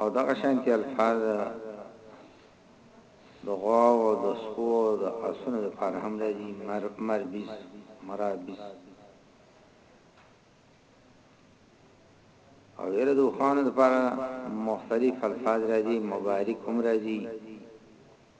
او دا شانتي الفاظ د غوا او د سپو او د اسونو د فار هم راځي مر مربيس مرابيس او غیر د خوانو د فار مختلف الفاظ راځي مبارک هم راځي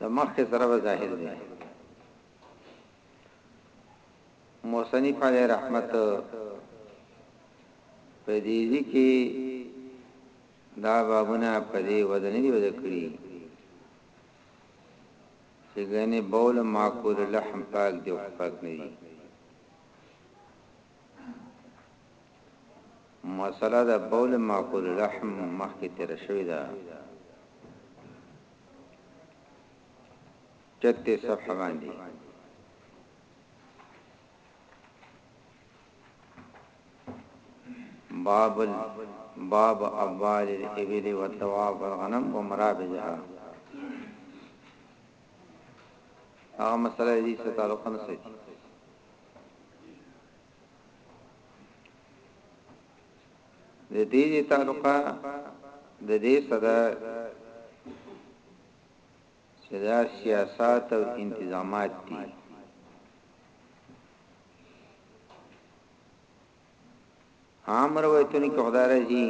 د مخکې سره به ظاهر دی موسنیف علی رحمت په دې دي کې دا بابونه په دې وزن دی وځ کړی چې غني بول معقول لحم پاک دی او پاک نه دی مسئله د بول ماکول لحم مخکې تیر شوی ده 33 صفحه باندې باب باب ابوال الابل والدواب والغنم ومرابجها هغه مسله دې څه تعلق نه ساتي د دې دي تعلقه د دې صدا چې دا سیاست او انتظامات دي عام روایتونه کې خدای راځي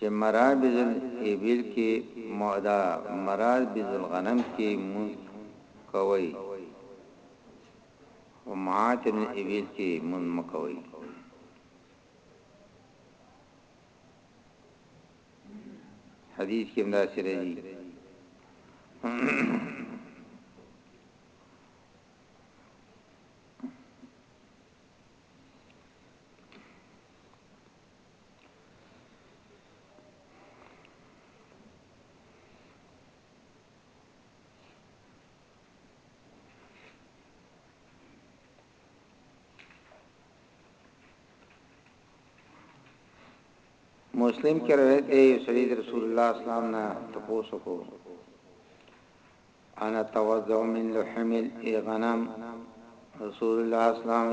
چه مرابض الابل کی معده مرابض الغنم کی مونځ کوی او معاطن الابل کی مونځ مکوی حدیث کی امدا سره دی مسلم کې روایت دی یو سړي د رسول الله اسلام نه تاسو کو انا توزع من لحم الغنم رسول الله اسلام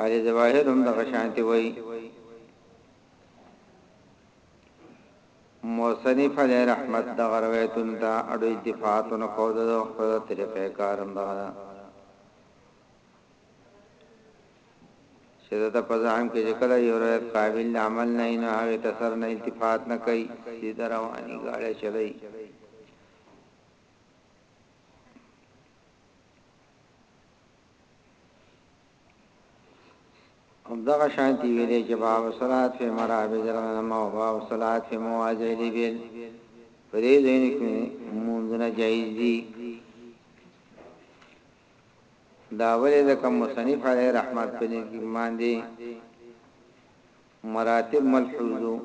اهل ظواهر هم دغه شانتې وایي. مصنف علیه رحمت دغه روایتونو ته اډو التفات نه کو د وخت د طریقې کار هم دغه ده چې د تپزام کې چې کله یو روایت قابل د عمل نه نه هغه تسر نه التفات نه کوي سیده رواني غاړه چلای هم دغه شانتی ویلی چې باب الصلاة فی مرابض الغنم او باب الصلاة فی مواضع الابل په دې ځینو کې مونږونه جایز دي دا ولې د کوم مصنف علی رحمت په دې کې باندې مراتب ملحوظو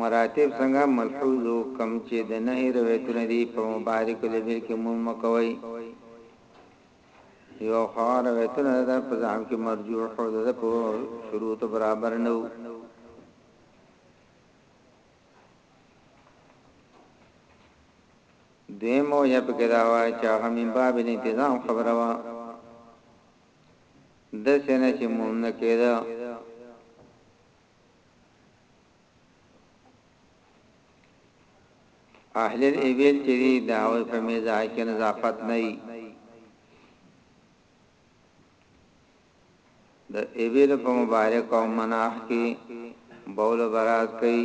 مراتب څنګه ملحوظو کم چی د نهی روایتونه دی په مبارک الابهر کی مون مکوی یو خو هغه روایتونه د په زعم کی مرجوح او د په شروط برابر نه وو دویم وجه پکې دا وا چې هغه من باب الانتظام خبره وا داسې نه چې مونږ نه کېده. اهل الابل چې دي د هغوی په مزاج کې نظافت نه وي. د ابل په مبارک او مناخ کې بول برات کوي.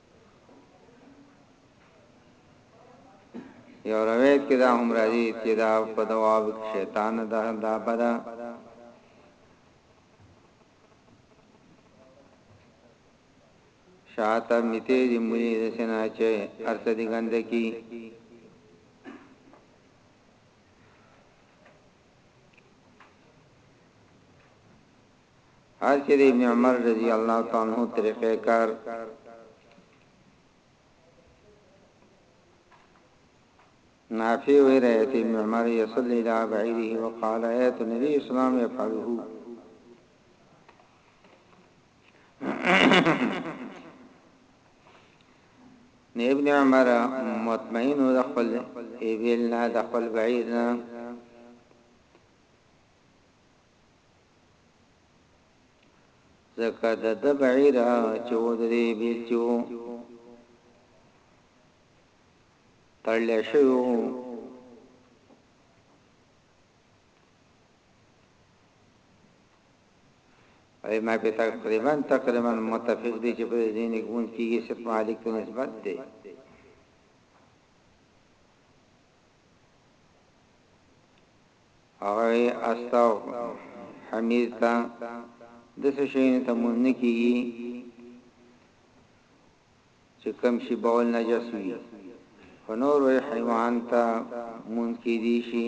یو روایت کې دا هم راځي چې دا په دواب کې شیطان ده دا بده شاته میته دې مونږ دې سنا چې ارڅ دې ګند کی هر چې د ابن عمر رضی الله تعالی عنه طریقه کار نافع وی رایت ابن عمر یصلی الى بعیره وقال ایت نبی اسلام یفعله نه ابن عمر مطمئن د خپل ایبل نه د خپل بعیر نه ځکه د ده بعیر چې و د دې بېلچې و تړلی شوی و ای ما په تقریبا تقریبا متفق دي چې په ځینې ګوند کېږي چې مالک ته نسبت دی هغه یې استاو حمیر ته داسې شیونو ته مونځ نه کیږي چې کوم شي بول نجس وي خو نور وی حیوان ته مونږ کې دي شي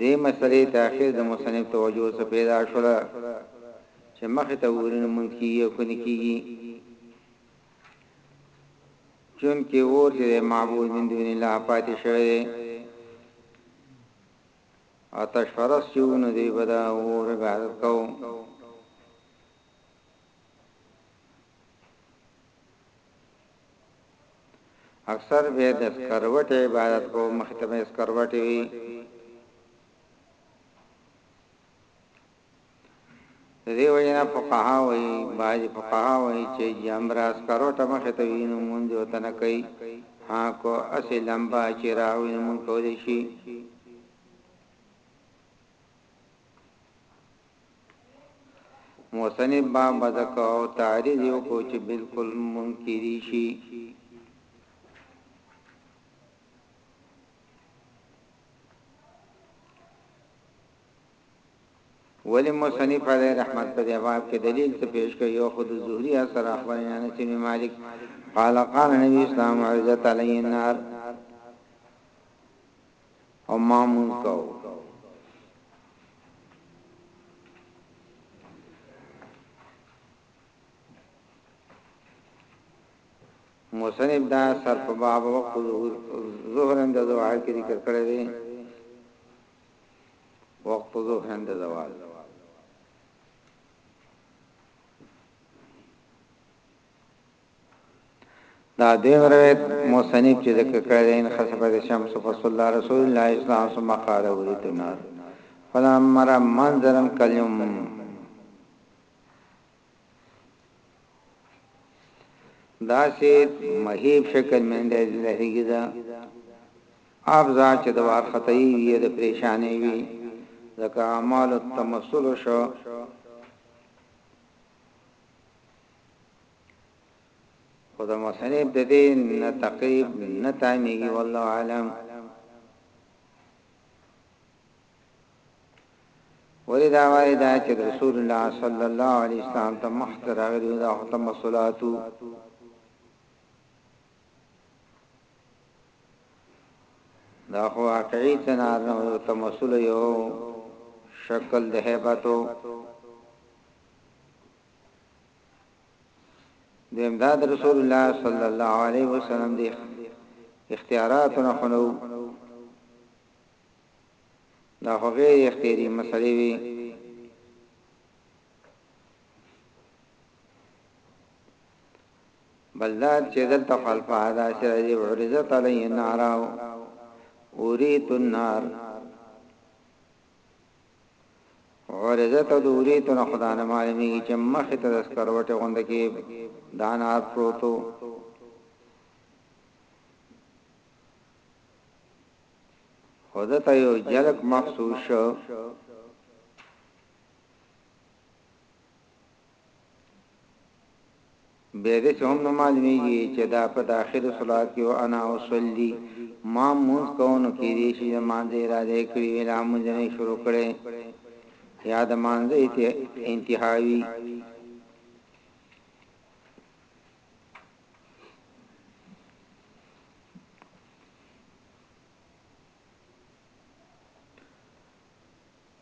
دې مسئلې ته اخر د مصنف توجه څه پيدا شوله چې مخ ته وري لمونځ کيږي او که نه کيږي چونکه اور چې معبود من دون الله پاتې شوی دی آتش فرس چې ونه دی بدا اور عبادت کو اکثر به د سکروټې عبادت کو مخ ته به سکروټې وي دې وینا فقها وی باج فقها وی چې جمرا سکروټه مخ ته وینو مونږ یو تنه کوي ها کو اسی لمبا چې راوینو مونږ کولې شي موصنف با بدک او تعریض یو کو چې بالکل منکری شي ولی مصنف علی رحمت په جواب کې دلیل ته پیش کوي یو خود زهری اثر اخبرنا نسیم مالک قال قال نبی اسلام عزت علی النار او ما مونځ کاوه. مصنف دا اثر په باب وقت ظهر عند زوال کې ذکر کړی دی. وقت ظهر عند زوال دا دویم روایت مصنف چې ذکر کړی دی، انخسفت الشمس فصلی رسول الله صلی الله علیه وسلم ثم قال اريد النار فلما را منظرا کاليوم داسې مهیب شکل منده زندهیږي دا افزا چې د وارختي وي د پریشانې وي ځکه اعمال التمثل شو خو د مصنف د دې نه تقریب نه تامیږي والله عالم ولی دا وای دا چې رسول الله صلی الله علیه وسلم ته مخته راغلی دا ختم صلاتو دا خو واقعي تنار نه یو تمثل یو شکل د هیبتو د امداد رسول الله صلی الله علیه وسلم دی اختیارات نه خنو دا خو غیر اختیاري مسلې وي بلدار چې دلته خلف هذا سرج عرضت علی النار اوریت النار عرضه ته د ورېتو نه خو دا نه معلومېږي چې مخې ته د سکروټې غونده کې د انار پروت و. خو ده ته یو جلک محسوس شو. بیا داسې هم نه معلومیږي چې دا په داخل صلات کې و انا اصلي ما مونځ کوم نو کیدای شي د مانځه اراده یې کړې وي لا مونځ نه شروع کړی یا د مانځه انتها وي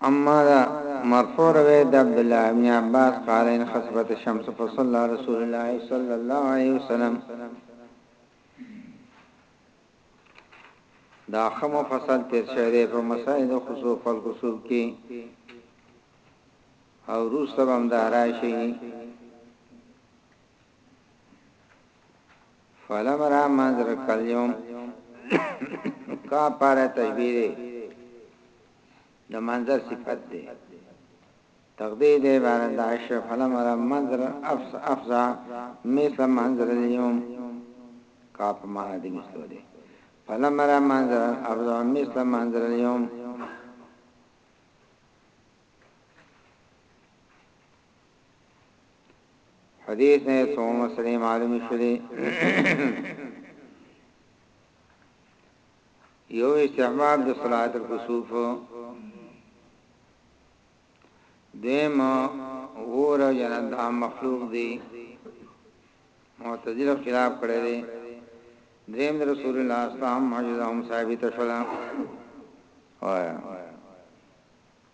اما دا مرفوع روایت د عبدالله ابن عباس قال ان خسفت الشمس فصلی رسول الله صلی الله علیه وسلم دا خه مفصل تیر شوی دی په مسائل د خسوف والکسوف کې او روس تبم دا راشي فلم را منظر کلیوم کا پار تشبیه دی د منظر صفت دی تقدیر دی عبارت د عشر فلم را منظر افس افزا مثل منظر اليوم کا په معنا دی مثل دی فلم را منظر افزا مثل منظر اليوم حديث نه څو مسلې معلومې شولې یو استحباب د صلات الکسوف دیم اور جنت عام مخلوق دی معتزله خلاف کړی دی دیم رسول الله صلی الله علیه وسلم معجزه هم ثابت شوه وایا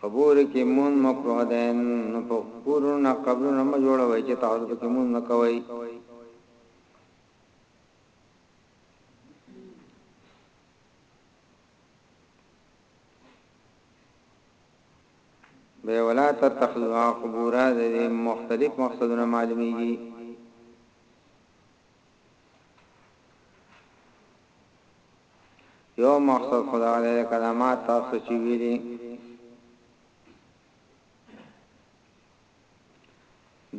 قبور کی لمونځ مکروه دی نو په قبورونو نه قبرونه مه جوړوئ چه تاسو پکی لمونځ نه کوئ. بیا ولا تتخذوها قبورا د دې مختلف مقصدونه معلومیږي يو مقصد خو دغه دی لکه دا ما تاسو ته چې ويلي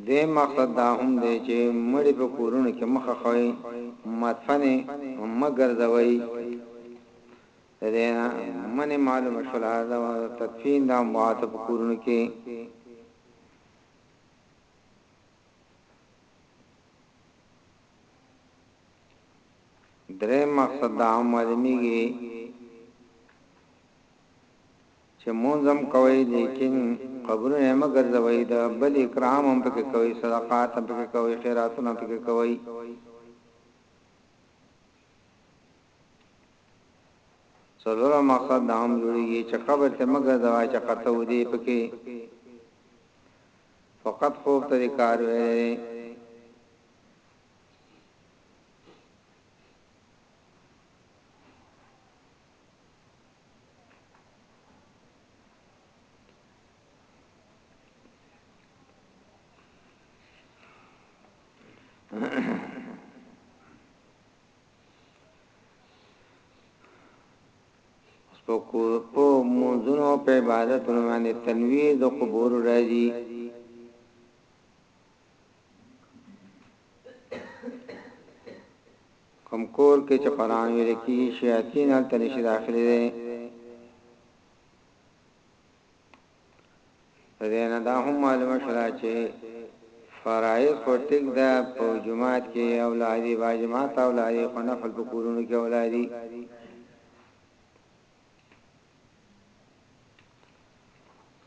دویم مقصد دا هم دی چې مړي په کورونو کې مخه خوي مدفنې مګر زوي دینا منه معلوم شول دا تدفین دا موات په کورونو کې دریم مقصد دا هم معلومیږي چي مونځ هم کوئ لیکن قبرونه یې مه ګرځوئ د بل اکرام هم پکې کوئ صدقات هم پکې کوئ خیراتونه هم پکې کوئ څلورم مقصد دا هم جوړیږي چې قبر ته مه ګرځوئ چې قطع ودی پکې فقط خوب طریقار وې په موزونو په عبادتونو باندې تنویر د قبور راځي کوم کور کې چې قران ویل کی شیاطین هلته نشي داخلي دي دینه دا هم معلومه شوه چې فرایض خو ټیک ده په جمعات کې اولادي باجمات اولادي خو نفل په کورونو کې اولادي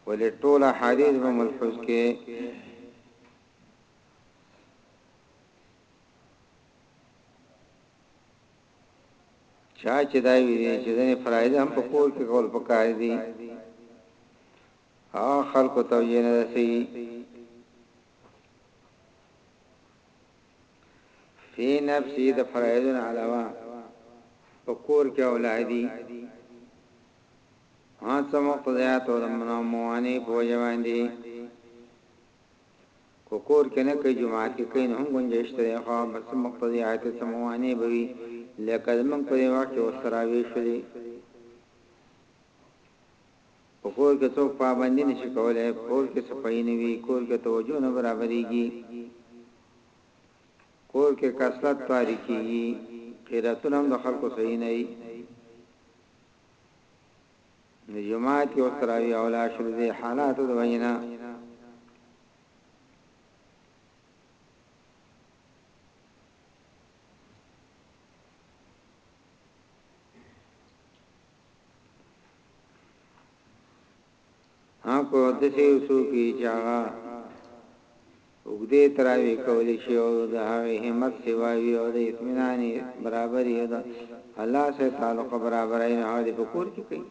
ولې ټول حدیث به ملحوظ کې چا چې دا وی چې ځنې فرایض هم په کور کې کول پکار دي ها خلکو ته یې نه رسي فی نفسی د فرایضو نه علاوه په کور کې اولادي هڅه مقتضیات او د مناموانه په وجه باندې کو کور کې نه کوي جماعت کې کین هم گنجائش ته خو بس مقتضیات سموانه بوي لکه زمنګ په وخت کې وسراوي شولي په کور کې څوک پابندي نه شي کولی، په کور کې صفايي نه وي، کور کې توجه نه برابرېږي، کور کې کسلت طاري کېږي، قيراتونه هم د خلکو صحيح نه وي، نو جماعت کې اوس تراوي اولا شروع دي حالاتو د وجنه ها په داسې یو څوک کې چې هغه اوږدې تراوی کولی شي او د هغې همت سوا وي او د اطمینان برابر یې ده الله سره تعلق برابر یې نه هغه د پکور کې کوي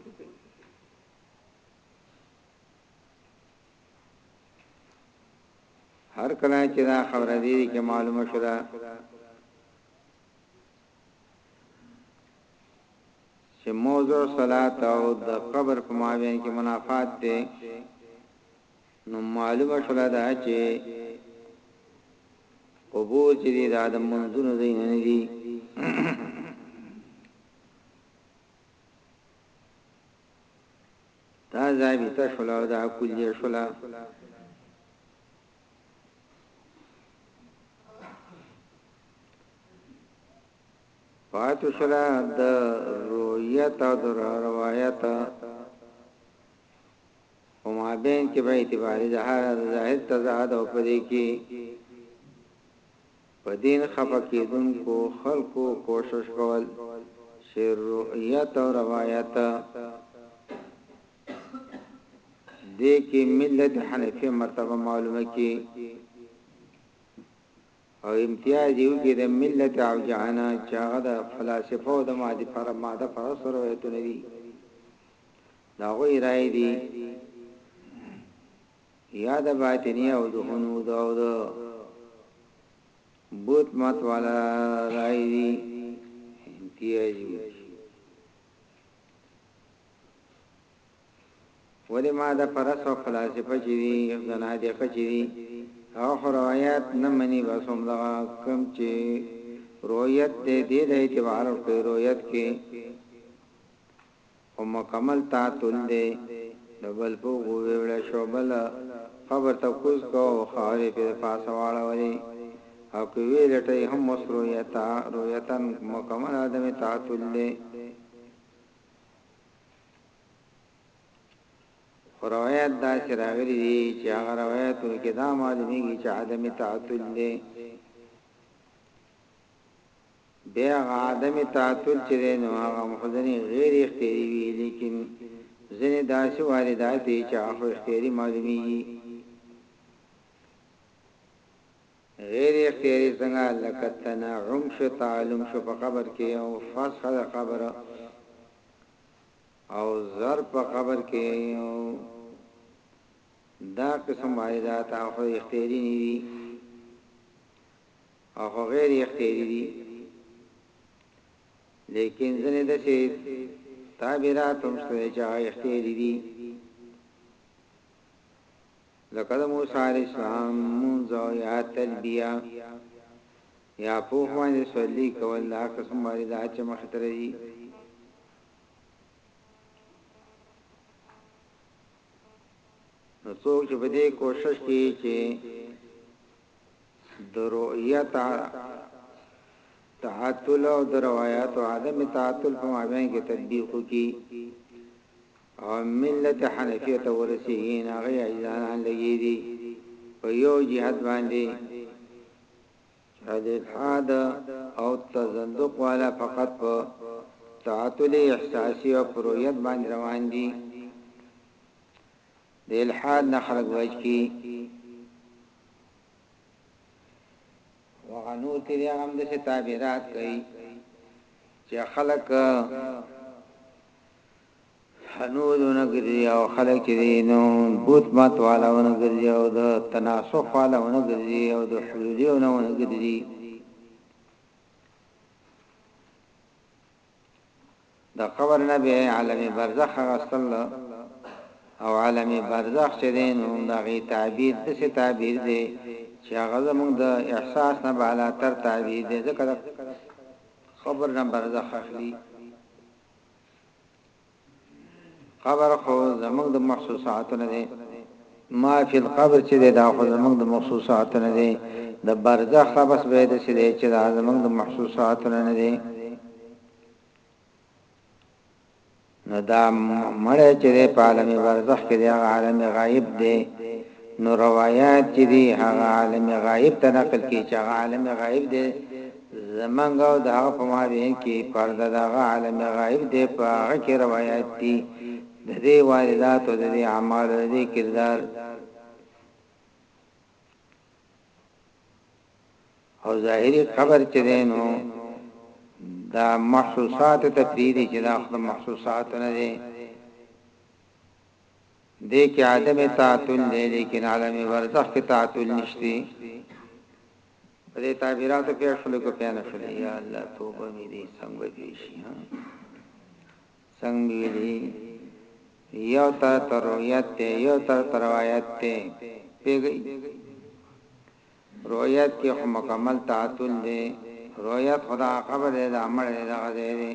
هر کله چې دا خبره دې کې معلومه شوه چه موضع صلات او د قبر په مابین کې منافات دی نو معلومه شوله دا چه قبور چه دی دا د منزونو ځای نه دی دا ځای بیتا شوله او دا کلیه شوله پاتې شلا د رؤیت او د روایت او مابین کې به اعتبار ظاهر ظاهر تضاد او پدې کې په دین خپه کېدونکو خلکو کوشش کول چې رؤیت او روایت دې کې ملت حنفي مرتبه معلومه کی او امتیاز یو کې د ملت او جهانا چاغه د فلسفه او د ماده پر ماده پر سره ویته نه دي دا غوی راي دي یا د باطنی او د هنود او د بوت مات والا راي دي امتیاز یو ولې ما د فرس او فلاسفه چې دي زنادقه چې دي هغه خو روایت نه مني بس همدغه کوم چې رویت دې دې له اعتبار کوي رویت کې او مکمل تعطل دې نو بل په ویل شو بل قبر ته کوز کو خارې په پاسه واړه ولي او کې ویل ته هم مسرویتا رویتن مکمل ادمه تعطل دې خو روایات داسې راغلي دي چې هغه روایاتو کې دا معلومیږي چې عدم تعتل دی بیا عدم تعتل چې نو هغه مخزنی غیر اختیاري وي لیکن ځنې داسې واردات چې هغه اختیاري معلومیږي غیر اختیاری څنګه لکه تنعم شو تعلم شو په قبر کی او فسخ د قبر او ضرب په قبر کی او دا قسم واردات او خو اختیاری نه دی او خو غیر اختیاری دی لیکن زنه د سی تعبیرات هم شته چې اختیاری دی لکه د موسی علیه السلام لمونځ او یا تلبیه یا په اوښ باندې سورلي کول دا قسم واردات چې مخې ته راځي نو څوک چې په دې کوشش کوي چې د رؤیت تعاتل او د روایت او عدم تعاتل په مابین کې تطبیق وکړي او ملت حنفیه ته ورسیږي نو هغه عاجزانه لګي دي په یو جهت باندې چې د الحاد او تزندق والا فقط په تعطل احساسي او پرویت باندې روان دي د الحاد نه خلق وایي چې وغنو تیریا هم د ستابرات کوي چې خلق هنود ونه ګرځي او خلک چې دی نو بوت مات والا ونه ګرځي او د تناسخ والا ونه ګرځي او د حلولي ونه ونه ګرځي د قبر نه به عالم برزخ غسل او عالم برزخ چې دی نو دا غي تعبیر د څه تعبیر دی چې هغه زموږ د احساس نه بالا تر تعبیر دی ځکه قبر نه برزخ اخلي قبر خو زموږ د محسوساتو نه دی ما فی القبر چې دی دا خو زموږ د محسوساتو نه دی د برزخ را بس به د څه دی چې دا زموږ د محسوساتو نه دی نو دا مړی چې دی په عالم برزخ کې دی هغه عالم غایب دی نو روایات چې دی هغه عالم غایب ته نقل کی چې هغه عالم غایب دی زمونږ او د هغه په مابین کې پرده د هغه عالم غایب دی، په هغه کې روایات دي د دې واردات او د دې اعمالو د دې کردار او ظاهري قبر چې دی نو دا محسوسات ته پریدي چې دا خپل محسوسات نه دي دې کې عدم تعطل دی لیکن عالم برزخ کې تعطل نشتی په دې تعبیراتو پوه شولې کو پوه نه شولې یا الله توبه مې دې څنګه دې شي ها څنګه دې یو تر تر روایت ته یو تر تر روایت ته پیږي روایت کې هم مکمل تعادل دی روایت خدا خبره ده عمل ده غزه دی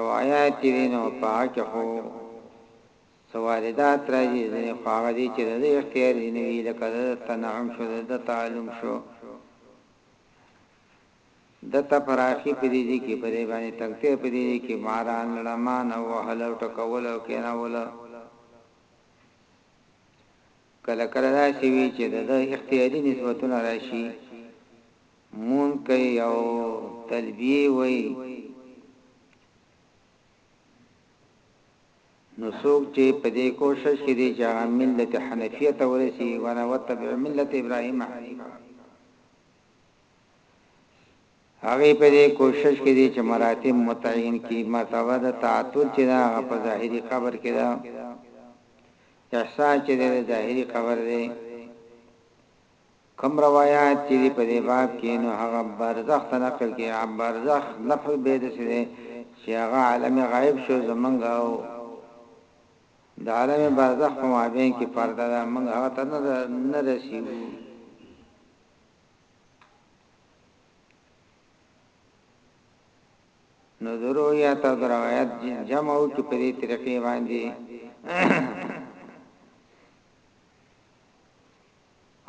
روایات دي نو په هغه کې خو څه واردات راځي ځینې خو هغه دي چې د ده اختیاري نه وي لکه د ده تنعم شو د ده تعلم شو ده ته پراخي په دې ځای کې په دې باندې تنګتیا په دې ځای کې ماران لړمان او وهل او ټکول او کېنول کله کله داسې وي چې د ده اختیاري نسبتونه راشي، مونږ کوي او تلبیه وایي، نو څوک چې په دې کوشش کې دی چې هغه ملت حنفیه ته ورسي، وانا وتبع ملت ابراهیم حنیفا، هغه په دې کوشش کې دی چې مراتب متعین کړي، مرتبه د تعطل چې دا په ظاهري قبر کې ده، احسان چه دی د ظاهری قبر دی کوم روایات چه دی په دی باب کی نو هغه برزخ ته نقل کی هغه برزخ لفظ به دسی دی چه هغه عالم غایب شو زمونږ او د عالم برزخ په مابین کی پرده ده مونږ هغه ته نه رسیږو نو د روایت او د روایت جمع او کی په دې طریقې باندې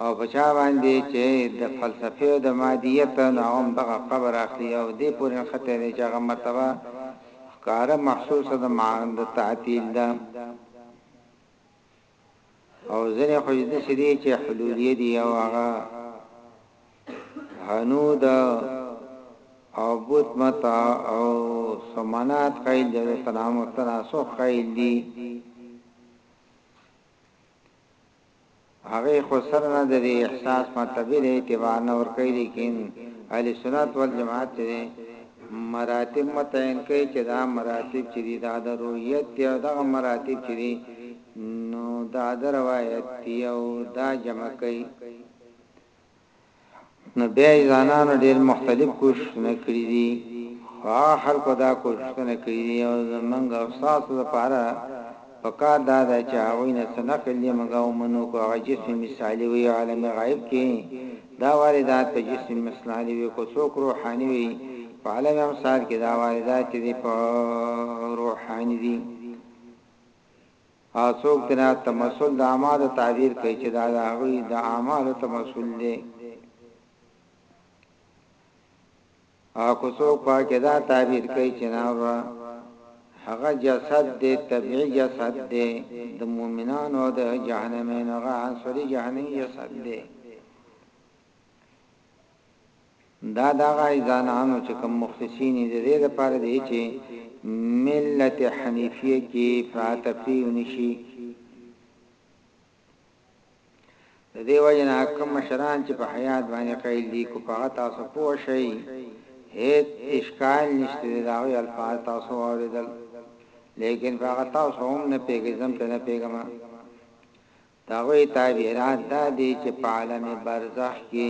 او بچا باندې چې د فلسفه او د مادیت نو هم دغه قبر اخلي او دې پورې خطه دې چې هغه مرتبه کار محسوسه د معند تعطیل ده او ځنې خو داسې دي چې حلولیه دي او هغه هنود او بوت متا او سمنات قیل دي او تنام و تناسخ قیل دي هغه خو سر نه د احساس مرتبه دی اعتبار نه ور کوي لیکن اهل سنت والجماعت دي مراتب متعین کړئ چې دا مراتب چې دي دا د رویت دي او دغه مراتب چې دي نو دا د روایت دي او دا جمع کړئ نو بیا یې ځانانو ډېر مختلف کوششونه کړي دي خو هغه خلکو دا کوششونه کړي دي او زمونږ او ستاسو لپاره په کار دا ده چې هغوی نه څه نقل دي مونږ ومنو که هغه جسم مثالي وي عالم غایب کې دا واردات په جسم مثلالي وي که څوک روحاني وي په علم امثال کې دا واردات چې دي په روحاني دي او څوک ترا تمثل د اعمالو تعبیر کوي چې دا د هغوی د اعمالو تمثل دی او که څوک په کې دا تعبیر کوي چې نه وروره هغه جسد دی طبیعي جسد دی د مؤمنانو او د جهنمینو هغه عنصري جهنمي جسد دی دا دغه ځانانو چې کوم مخلصین دي دې لپاره دی چې ملت حنیفیه کې فاتفی ونشي د دې وجه نه کوم مشران چې په حیات باندې قیل دي کو په هغه تاسو پوه شئ هیڅ اشکال نشته د داوی الفاظ تاسو اوریدل لیکن په هغه تاسو هم نه پیګې زم په نه پیګم داوی تعبیرات دا دي چې په عالم برزخ کې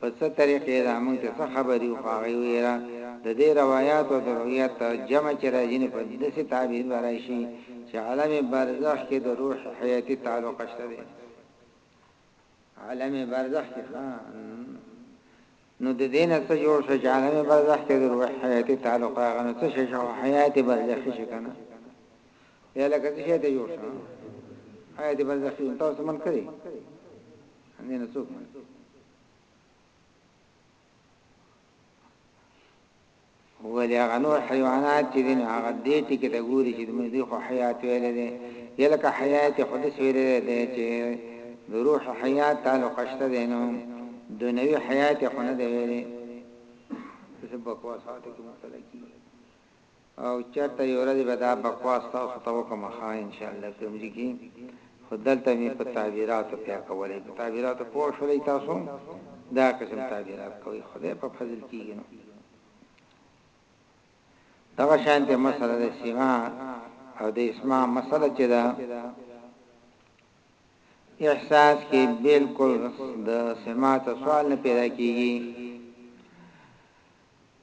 په څه طریقې ده موږ ته څه خبر یو خو هغه ویره د دې روایات او د رویت تر جمع چې راځي نو په دسې تعبیر به راشي چې عالم برزخ کې د روح حیاتي تعلق شته دی عالم برزخ کې ها نو د دین څخه جوړ شو چې عالم برزخ کې د روح حیاتي تعلق هغه نو څه شي شو حیات برزخ شي کنه یا لکه څه شي ته جوړ شو حیات برزخ تاسو من کړی همې نه څوک مني ولې هغه نور حیوانات چې دین هغه دې ټکی ته ګوري چې موږ دې خو حیات ویل دي یلکه حیات خود سویل دي چې د روح حیات تعلق شته دینو د نوې حیات خو نه دی ویلي څه بکواسات کې مختلفي او چرته یو ورځ به دا بکواس تاسو ته وکړم ښا ان شاء الله که عمری کی خو دلته می په تعبیراتو پیا کولی په تعبیراتو پوه شولی تاسو دا قسم تعبیرات کوی خدای په فضل کیږی نو دغه شانته مسله د سیما او د اسما مسله چې دا احساس کې بالکل د سماعت سوال نه پیدا کیږي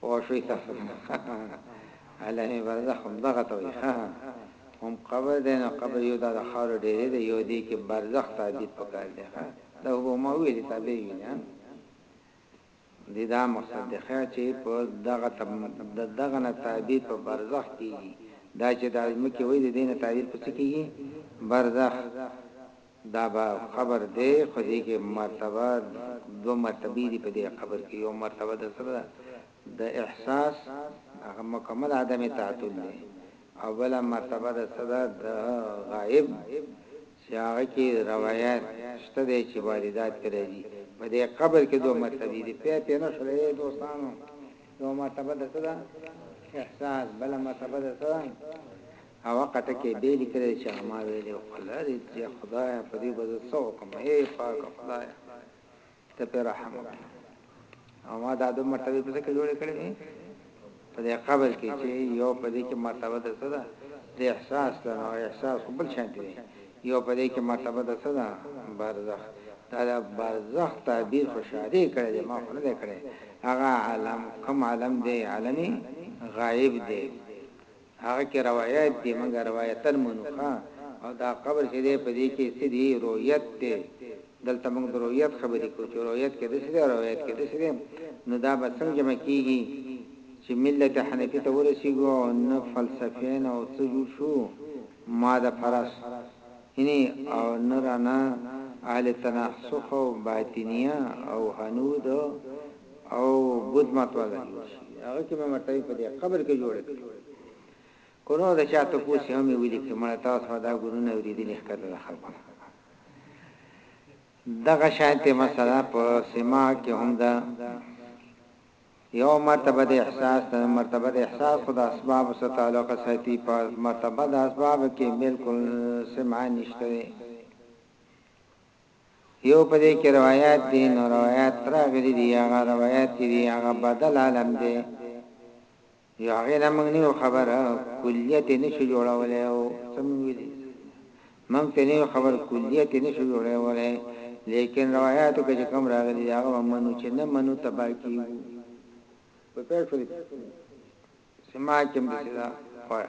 پوه شوي تاسو عالم برزخ هم دغه ته وي ها هم قبر دی نو قبر یو دا د خاور ډیرې دی یو دی کې برزخ تعبیر پکار دی ها دا هو ما ویل تعبیر وی نه دی دا مقصد دی خیر چې په دغه د دغه نه تعبیر په برزخ کیږي دا چې د ازمکه وې دینه تعبیر پڅ کیږي برزخ دا به قبر دی خو دی کی مرتبه دوه مرتبی دی په دی قبر کی یو مرتبه د زړه ده د احساس هغه مکمل عدم تعطل دی او بله مرتبه د څه ده د غایب چی هغه کی روایات شته دی چی واردات پری دی په دی قبر کی دوه مرتبی دی پوه پی نه شولی ای دوستانو یو مرتبه د څه ده احساس بله مرتبه د څه ده هغه خټکی بیا لیکلی دی چې هغه ما ویلی و، قلاری جه خدایه په دوی به زه څه وکړم، ای پاک خدایه ته پرې رحم وکړه او ما دا دوه مرتبې په څه کې جوړې کړې وې؟ په دې قبر کې چې یو په دې کې مرتبه د څه ده؟ د احساس ده نو احساس خو بل شانتې دی، یو په دې کې مرتبه د څه ده؟ برزخ دا د برزخ تعبیر خو شادې کړی دی ما خو نه دی کړی، هغه عالم کوم عالم دی؟ عالم غایب دی. هغه کې روایت دي مونږ روایتاً منو ښه او دا قبر چې دی په دې کې څه دي رویت دی دلته مونږ د رویت خبرې کوو چې رویت کې داسې دی او روایت کې داسې دی نو دا به څنګه جمع کیږي چې ملت حنفي ته ورسیږو او نه فلسفین او څه جوړ شو ماده پرست هني او نه رانه اهل تناسخ او باطنیه او هنود او بت ماتول جوړ شوي هغه کې مې مټوي په دې قبر کې جوړې کړې که نور د چا تپوس هم مې ولیکي مړه تاسو به دا ګلونه اورېدلي ښکته د خلکو نه دغه شانتې مسله په سما کې هم ده یو مرتبه د احساس د مرتبه د احساس خود اسباب سره تعلق ساتي په مرتبه د اسباب کې بالکل سما نشته يو په دې کې روايات دي نو روايات راغلي دي هغه روايات چې دي هغه بدل عالم دی يو هغې نه موږ نه يو خبر کليت يې نه شو جوړولی او څه موږ ويلي موږ ته نه يو خبر کليت يې نه شو جوړولی لیکن روایاتو کې چې کوم راغلي دي هغه منو چې نه منو تبا کیږو په پېښو سما کې هم دي دا وایي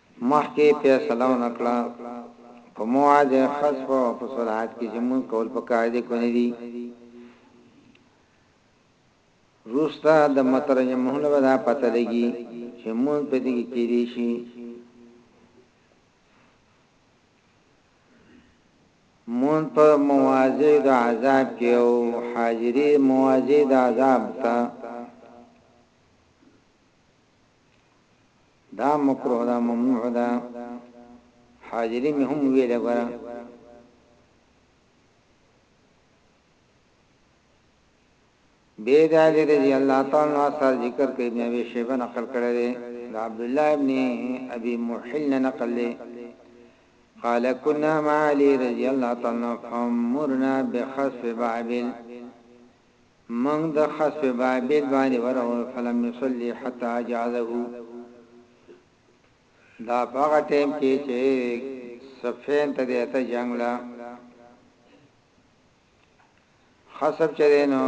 مخکې یې فیصله ونه کړه په موعد خصف او په صلحات کې چې مونږ کول په کار دي کنه دي روستا د مترجمون له دا پته لګي چې مونږ په دې کې دي شي مون په موازی د عذاب کې او حاضری موازی د عذاب ته دا مکروه ده ممنوع ده حاضری می هم ویل غره بيد علي رضی الله تعالی عنہ سر ذکر کوي ابن ابي شيبه نقل کړی دی دا عبد الله ابن ابي محل نقل دی قال كنا مع علي رضی الله تعالی عنہ فمرنا بخصف بابل موږ د خس په بابېل باندې ورغلو، فلم يصلي حتي اجازه، دا په هغه ټايم کې چې صفين ته دې اته جنګ له خسف چې دې نو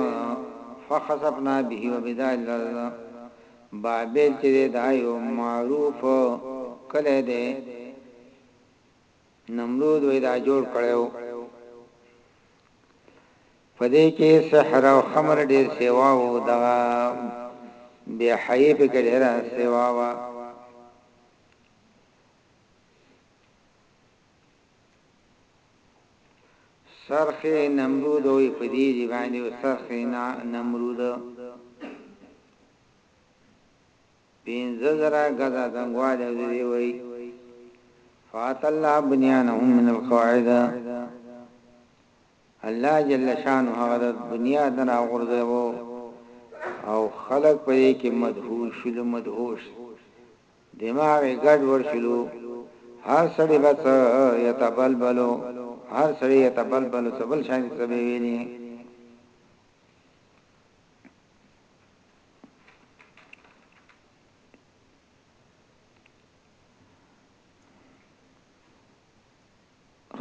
فخسفنا به وبدار الارض بابېل چې دې دا يو معروف کلی دی نمرود وای دا جوړ کړی وو. په دې کې سحر او خمر ډېر سیوا وو دغه بے حیې په کې ډېره سیوا وه سرخ نمرود وی په دې دی باندې سرخ نمرود پنځه زره ګزه تنګوالی او ددې وایي فاتلنا بنیانهم من القواعد الله جل شانه هغه د بنیاد نه راغورځوو او خلق په دې کې مدهوش شول مدهوش دماغ ګډ ورشلو هر سړی بس یتبلبلو هر سړی یتبلبلو سبل شان سبې ویلي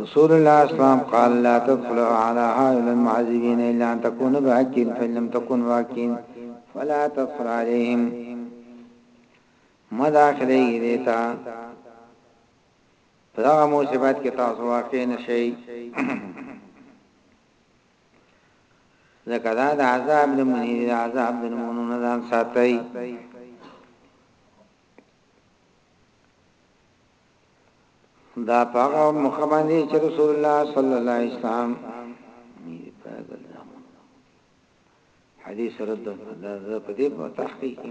رسول الله اسلام قال لا تدخلوا على هؤلاء المعذبين الا ان تكونوا باكين فان لم تكونوا باكين فلا تدخل عليهم مداخله دیتا پدغه موصفات کې تاسو واقع نشئ ځکه دا د عذاب د منیر د عذاب د نمونو نه ځان ساتي دا پاغه مخ باندې چې رسول الله صلی الله علیه وسلم حدیث رد دا په دې په تحقیق کې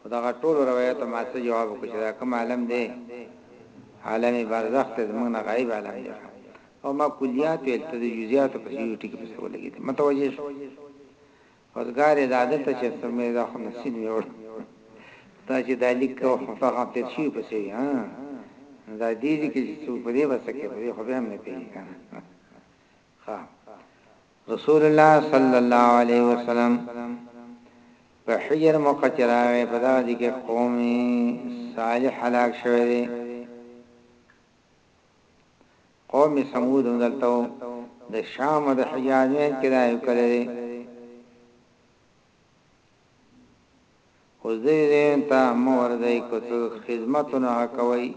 خو دغه ټولو روایاتو ما څه جواب وکړ چې دا کوم عالم دی عالم برزخ ته زمونږ نه غایب عالم دی او ما کلیات ویل ته د جزئیاتو په یو ټکی پسې ولګېدې متوجه شو وزګارې د عادت چې سمې دا خو نسین مې وړ دا چې دا لیک او خفه غفلت شي پسې ها دا دې دې کې چې څو په دې وسه کې په دې خو به هم نه پیږي کنه خا. رسول الله صلی الله علیه وسلم په حجر موقع چې راغی په دغه ځای کې قوم صالح هلاک شوی دی قوم ثمود هم دلته و د شام او د حجاز مین کې دا یو کړی دی اوس دې دې ته مور دې کوته خدمتونه کوي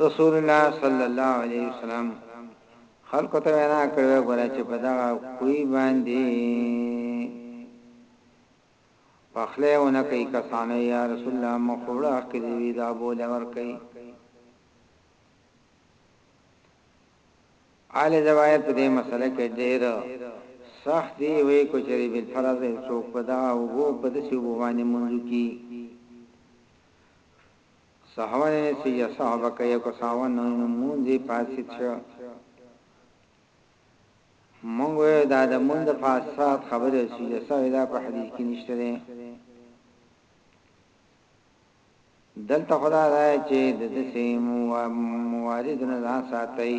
رسول الله صلی الله علیه وسلم خلکو ته وینا کړې ګوره چې په دغه کوی باندې پخله ونه کوي کسانو یا رسول الله مخوړه کړی وی دا بول ور کوي آل زوایت په دې مسله کې ډېر سخت دی وی کوچري بل فرض څوک پدا او وو پد سی وو باندې مونږ کی سهوه يې چې يا سهوه که يې که سهوه نه وي نو مونځ يې فاسد شو. مونږ ويل دا د مونځ د فاساد خبرې او چې يا سهوه دا په حديث کې نشته دی. دلته خو دا ده چې د دسې مواردو نه ځان ساتي.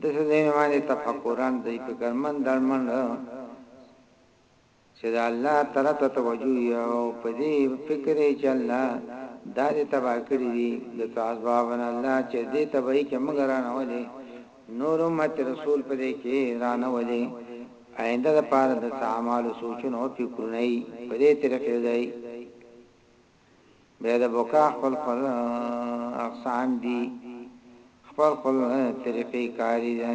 دسې ځینې باندې تفکران دی فکرمن درمن چې د الله طرف ته توجه يې او په دې فکر يې چې الله دا دې تباه کړي دي د څه اسبابه نه الله چې دې تباهي کې موږ رانولې نور امت رسول په دې کې رانولې آينده د پاره د څه اعمالو سوچونه او فکرونه يې په دې طریقې ځای بیا د بوکا خپل خپل اقسام دي خپل خپل طریقې کاری ده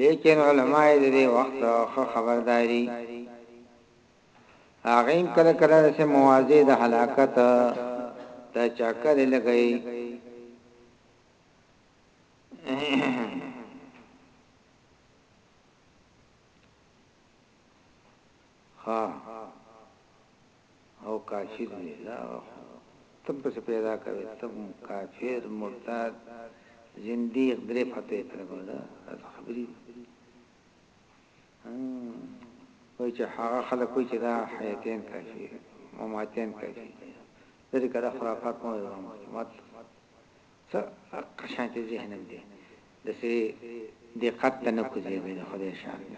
لیکن علماء د دې وخت خو خبرداري هغه هم کله کله سه موازی د هلاکت د چکر لګي ها او کافر وي دا هغه خو ته پسې پيدا کوې ته هم کافر مرتد زنديق درې فتوې پرې کوې دا څه خبرې دي وایي چې هغه خلک وایي چې دا حیاتین کافي مماتین کافي دي لري کړه خرافات مو وایي مات څه اق شانتي ذهنم دي دسي دقت ته نه کوزي به د خدای شان دي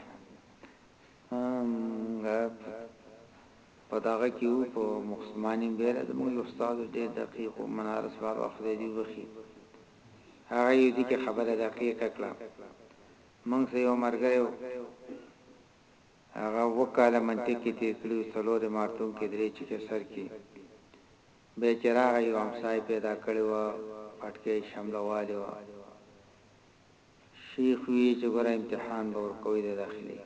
هم په داغه کې وو په مخسماني بیره د موږ استاد ډېر دقیق او منارس بابا خدای دی وبخي هغه یو دي کې خبره دقیقه کړه موږ سه یو مرګره هغه وکاله منطق کې تیر کړو څلور مارتون کې درې چې کې سر کې بیا چې راغی یو امسا یې پیدا کړې وه پټکه یې شمله والې وه شیخ ویې چې ګوره امتحان به ورکوی د داخلې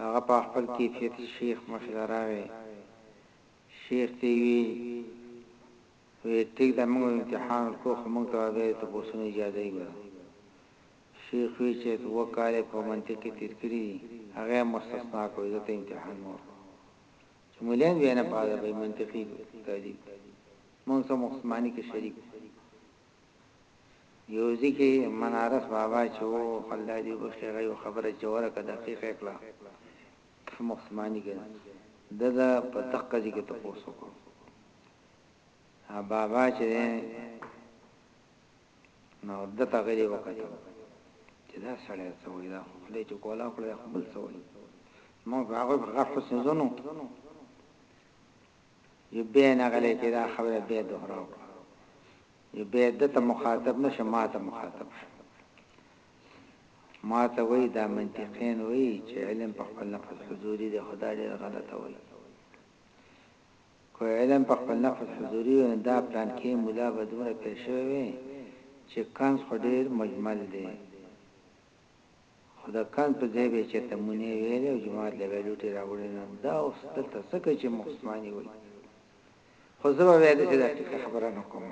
هغه پخپل کیفیت شیخ مخې ته راغی شیخ ته وی وی ټیک ده موږ امتحان ورکو خو موږ ته به ته پوسونه اجازه یې ګوره شیخ وی چې دوه کاله په منطق کې تیر کړی دي هغه مستثنا کوي ځکه امتحان مور چه مولویان بیا نه پوهه په منطقی تهذیب مونږ سم عثماني کې شریک یو ځکه منارس بابا چې و الله دې وبخښي هغه یو خبره جوړه کړه دقیقه کړه سم عثماني کې دغه په دقه ځکه ته پوسو کو بابا چې نو ده ته غلي وکتل چې دا سړی څه وایي، دا خو خوله یې چې کولاو کړه، دا خو بل څه وایي. موږ په هغوی پر غټ حسن ظن و، یو بیا نه غلی چې دا خبره بیا دوهراو کړه، یو بیا ده ته مخاطب نه شو، ما ته مخاطب شو. ما ته وایي، دا منطقین وایي چې علم په خپل نفس حضوري دی، خو دا ډېر غلطه وایي. که علم په خپل نفس حضوري وای نو دا پلانکې ملا به دومره پيل شوی وای چې کنز خو ډېر مجمل دی خو د کنز په ځای به يې چېرته مونې ويلې او جماعت له به لوټې راوړې نو دا اوس دلته څه کوي چې مخصماني وای خو زه به بيا داسې دقيقه خبره نه کوم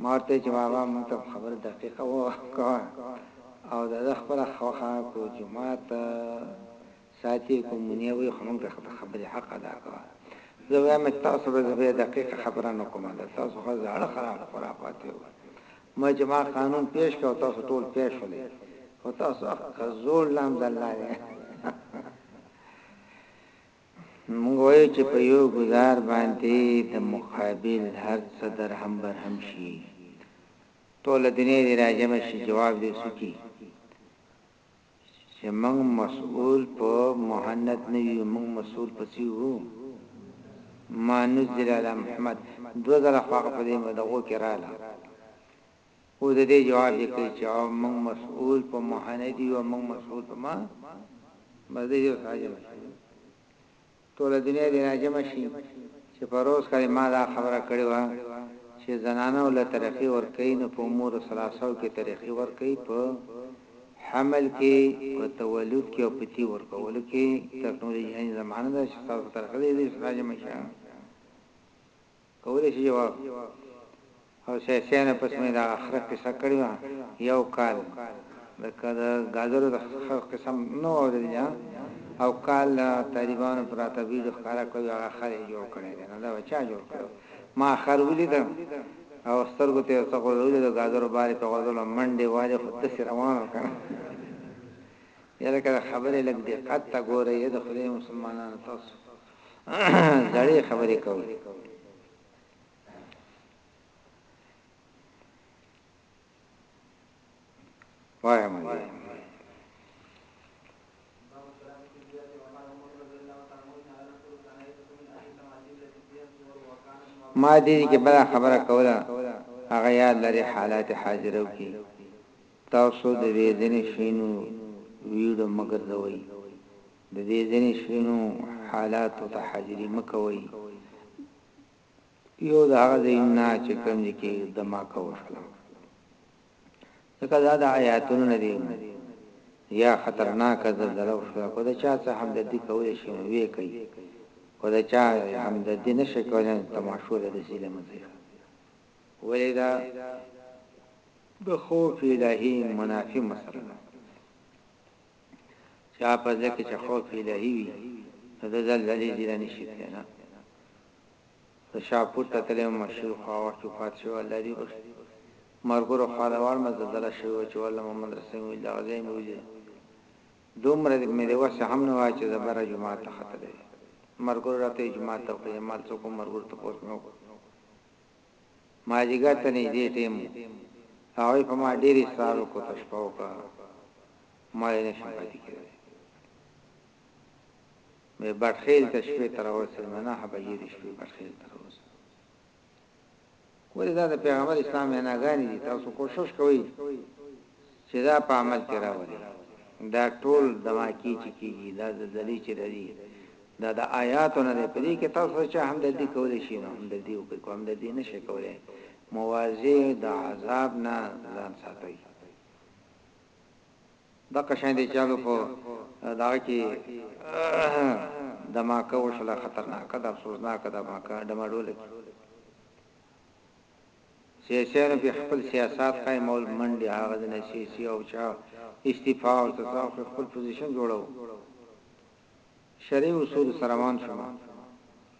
ما ورته وويل چې بابا مونږ ته خبره دقيقه وکوه او د ده خپله خوښه کو جماعت ساتي کوم منې وي خو موږ ته د خبرې حق ادا کوه زه وایم چې تاسو به زه به دقیقه خبره نه کوم د تاسو خو زاړه خراب خرافات یو ما چې ما قانون پیش کړ تاسو ټول پیش شولې خو تاسو اخ کزول لام د الله دی موږ وایو چې په یو گزار باندې د مقابل هر څه درهم برهم شي ټول دنیا دی راجم شي جواب دې سکی چه موږ مسئول په مهند نه یو موږ مسئول په څه یو ما نزل علی محمد دوه ځله خو هغه په دې مدغو کې راله او د دې جواب یې کوي چه او موږ مسئول په مهند یو موږ مسئول په ما بس دې یو ساجه ټوله دنیا دې راجمع شي چې په روز کښې ما دا خبره کړې وه چې زنانو له طریقې ورکوي نو په امور ثلاثو کښې طریقې ورکوي په حمل کښې په تولد کښې او په تي ورکولو کښې تکنولوژیانې زمانه ده چې ستاسو طریقې دې دې سره راجمع شي. کولی شي جواب او سیاسیانو پس مې دا اخره قصه کړی وه یو کال لکه د ګاجرو د خښښ قصه نه وه اوریدلې او کال د طالبانو په راته ویډیو ښکاره کوي هغه اخر یې جوړ کړی دی نو دا به چا جوړ کړی ما اخر ولیده او سترګو ته یو څه غورځولي د ګاجرو بار یې په غورځولو منډې والې خو داسې روان و کنه یاره که خبرې لږ دقت ته ګورئ د خدای مسلمانانو تاسو زړې خبرې کوي وایم ما دې کې بل خبره کوله هغه یاد لري حالات حاضرو کې تاسو د ویدنې شینو ویډو مګر دوی د دې ځینې شونو حالاتو ته حاضري مه کوئ، یو د هغه ځایونو نه چې کوم دې کې دماکه وشوله ځکه دا د آیاتونو نه دي یا خطرناکه زلزله وشوله که د چا څه همدردي کولی شئ نو ویې کړئ که د چا همدردي نه شئ کولی نو تماشو د دسي له منځه یوسئ ولې دا د خوف الهي منافي مسله ده. چا په زړه کې چې خوف الهي وي نو د زلزلې ګیله نه شي تللی نه د شاهپور ته تللی وم شیخ خو هغه وخت وفات شوی الله دې وبخښي مرګرو خوا د وړمه زلزله شوې وه چې وړلمه مدرسه مې ولیده هغه ځای مې ولیده دومره مې د وسه هم نه وه چې زه بره جومات ته ختلی مرګرو راته جومات ته وښیه مال څوک مرګرو تپوس مې وکړ مازیګر ته نژدې ټیم وو، هغوی په ما ډیر اصرار وکړ که شپه وکړه ما یې نشم پاتې کیدلی مې بټخیل ته شپې ته راوستل مې نهه بجې د شپې بټخیل ته راوستل ولې دا د پیغمبر اسلام ویناګانې دي تاسو کوشش کوئ چی دا په عمل کی راولی دا ټول دماکی چی کیږی دا ددلی چی ددی دا د آیاتو نه دی په دی کی تاسو ته چا همدردی کولی شی نو همدردی وکړی کو همدردی نه شی کولی مواضع د عذاب نه ځان ساتی دقه شان دی چالو په دا کی دماکه وشله خطرناک ده افسوسناک ده ماکه دماډول کی سیاسیانو پې خپل سیاسات قایمول منډې هغه ځینې سیاسي او چا استعفا ورته کړه او پې خپل پوزیشن جوړاوه شرعي اصولو سره روان شومه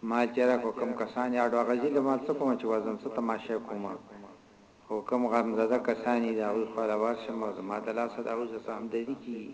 مال تیره کړه کوم کسان یې اډو اغزي له مال څه کومه چې وزم څه تماشه کومه خو کوم غرم زده کسان یې د هغوی خواله ورشم او زما د لاسه د هغوی سره څه همدردي کیږي.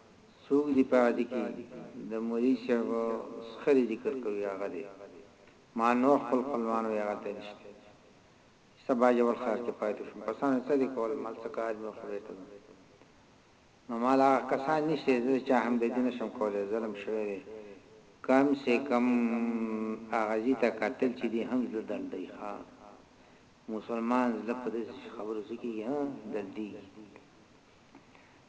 څوک دي په عادي کي د مولوي صاحب سخري ذکر کوي هغه دي ما نور خپل خپلوان وي هغه ته نشته چي سبا جبل ښار کي پاتي شوم کسان مي څه دي کول مال څه کار مي خو بيرته ځم نو مال هغه کسان نشته زه د چا همدردي نشم کولای ظلم شوي دي کم سي کم هغه زي ته کتل چي دي هم زړه دردي ښه مسلمان زړه په داسي خبرو څه کيږي ها درديږي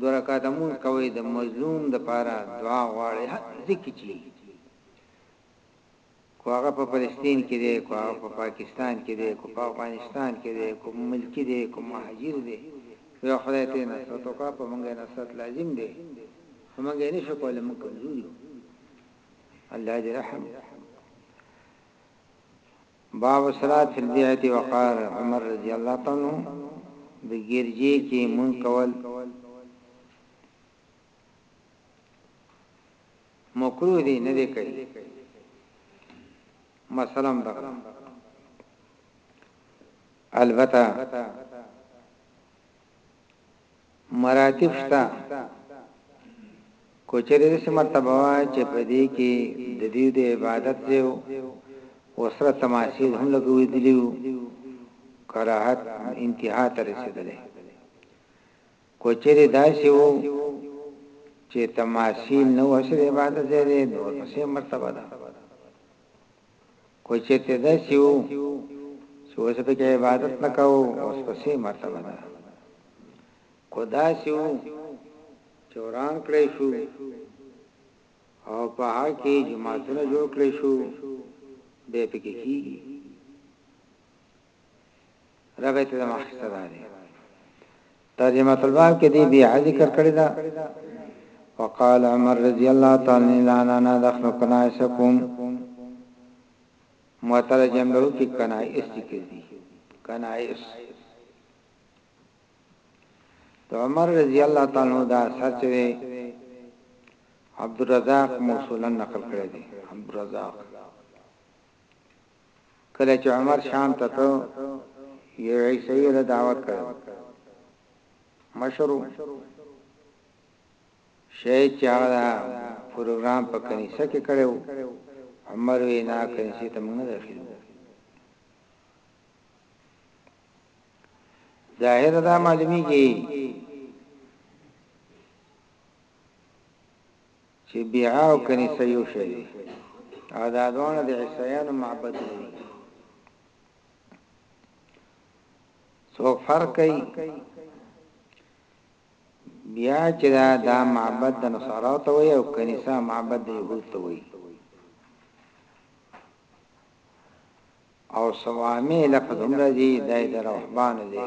دوه رکعته لمونځ کوي د مظلوم د پاره دعا غواړي ځکه چې کو هغه په فلسطین کې دی کو هغه په پاکستان کې دی کو په افغانستان کې دی کو ملکی دی کو مهاجر دی یو خدای ته نصرت وکړه په موږ نصرت لازم دی موږ یې نشو کولای موږ کمزوري الله دې رحم باب الصلاة فی الجهة وقال عمر رضی الله تعالی عنه د ګرجې کې مونږ کول مکروه دی نه دی کوي مثلا دغه البته مراتب شته که چېرې داسې مرتبه وه چې په دې کې د دوی د عبادت ځای ورسره تماثیل هم لګوېدلي وو کراهت انتها ته رسېدلی که چېرې داسې وو چې تماثیل نه ورسره عبادت ځای دی نو ورپسې مرتبه ده که چېرته داسې وو چې اوس په کې عبادت نه کاوه اوس په سي مرتبه ده کو داسې وو چې وران کړی شو او په هغه کې جماعتونه جوړ کړی شو به پکې کیږي دا بیت د مخکې دا دی ترجمه الباب کې دی بیا ذکر کړی دا وقال عمر رضی الله تعالی عنہ انا دخل کنائسکم مترجم له کې کنائس ذکر دي کنائس تو عمر رضی الله تعالی عنہ دا سچ وی عبد الرزاق موصولا نقل کړی دی عبد الرزاق کله چې عمر شام ته ته یو عیسوی له دعوت کړو مشرو شهید چې هغه دا پروګرام په کنيسه کې کړو عمر وی نه کنيسه ته موږ نه داخلو ظاهر دا معلومیږي چي بیعه او کنیسه یو شی دي او دا دواړه د عیسایانو معبدونه دي. څوک فرق کوي؟ بیا چې دا د معبد د نصارا ته وي او کنيسه معبد د يهود ته وي او سوامي لفظ هم راځي د رهبان دی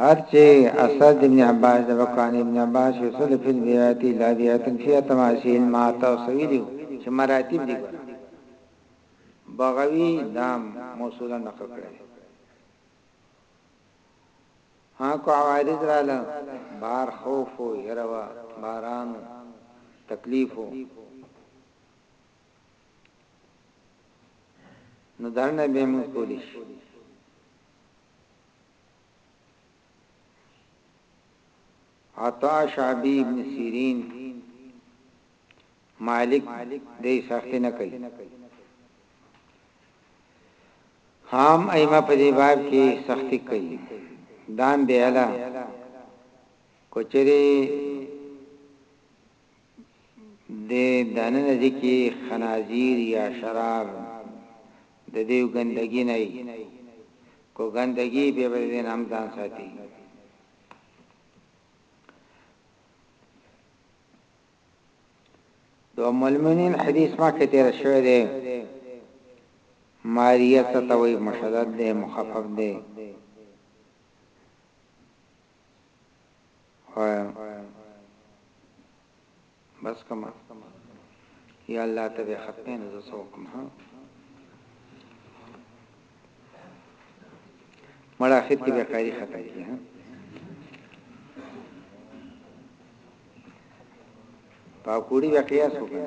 هرچه اسد ابن عباس د وقان ابن عباس يوصل في البيعة الى بيعة فيها تماثيل ما تاسو ویلو چې مراتب دي ګره بغوی دام موصولا نقل کړی ها کو عوارض رااله بار خوف او يروا باران تکلیف نو دانه به مو کولیش عطاء شعبی ابن سیرین مالک دی سختي نه کوي عام ائمه په دې باب کې سختي کوي دام بیاله کوچري د دننه دي کي خنازير يا شراب د ديو ګندګي نه يي کو ګندګي بيا به دين هم ځان ساتي دو ملمنين حديث ما کې تیر شوه دی ماریه ستوي مشدد دی مخفف دی وايه بس که ما يا الله ته به ختمې نو زه څه وکم ها مړه اخر کې به قاری ختم کی ها پاکوړي بیا قیاس وکړه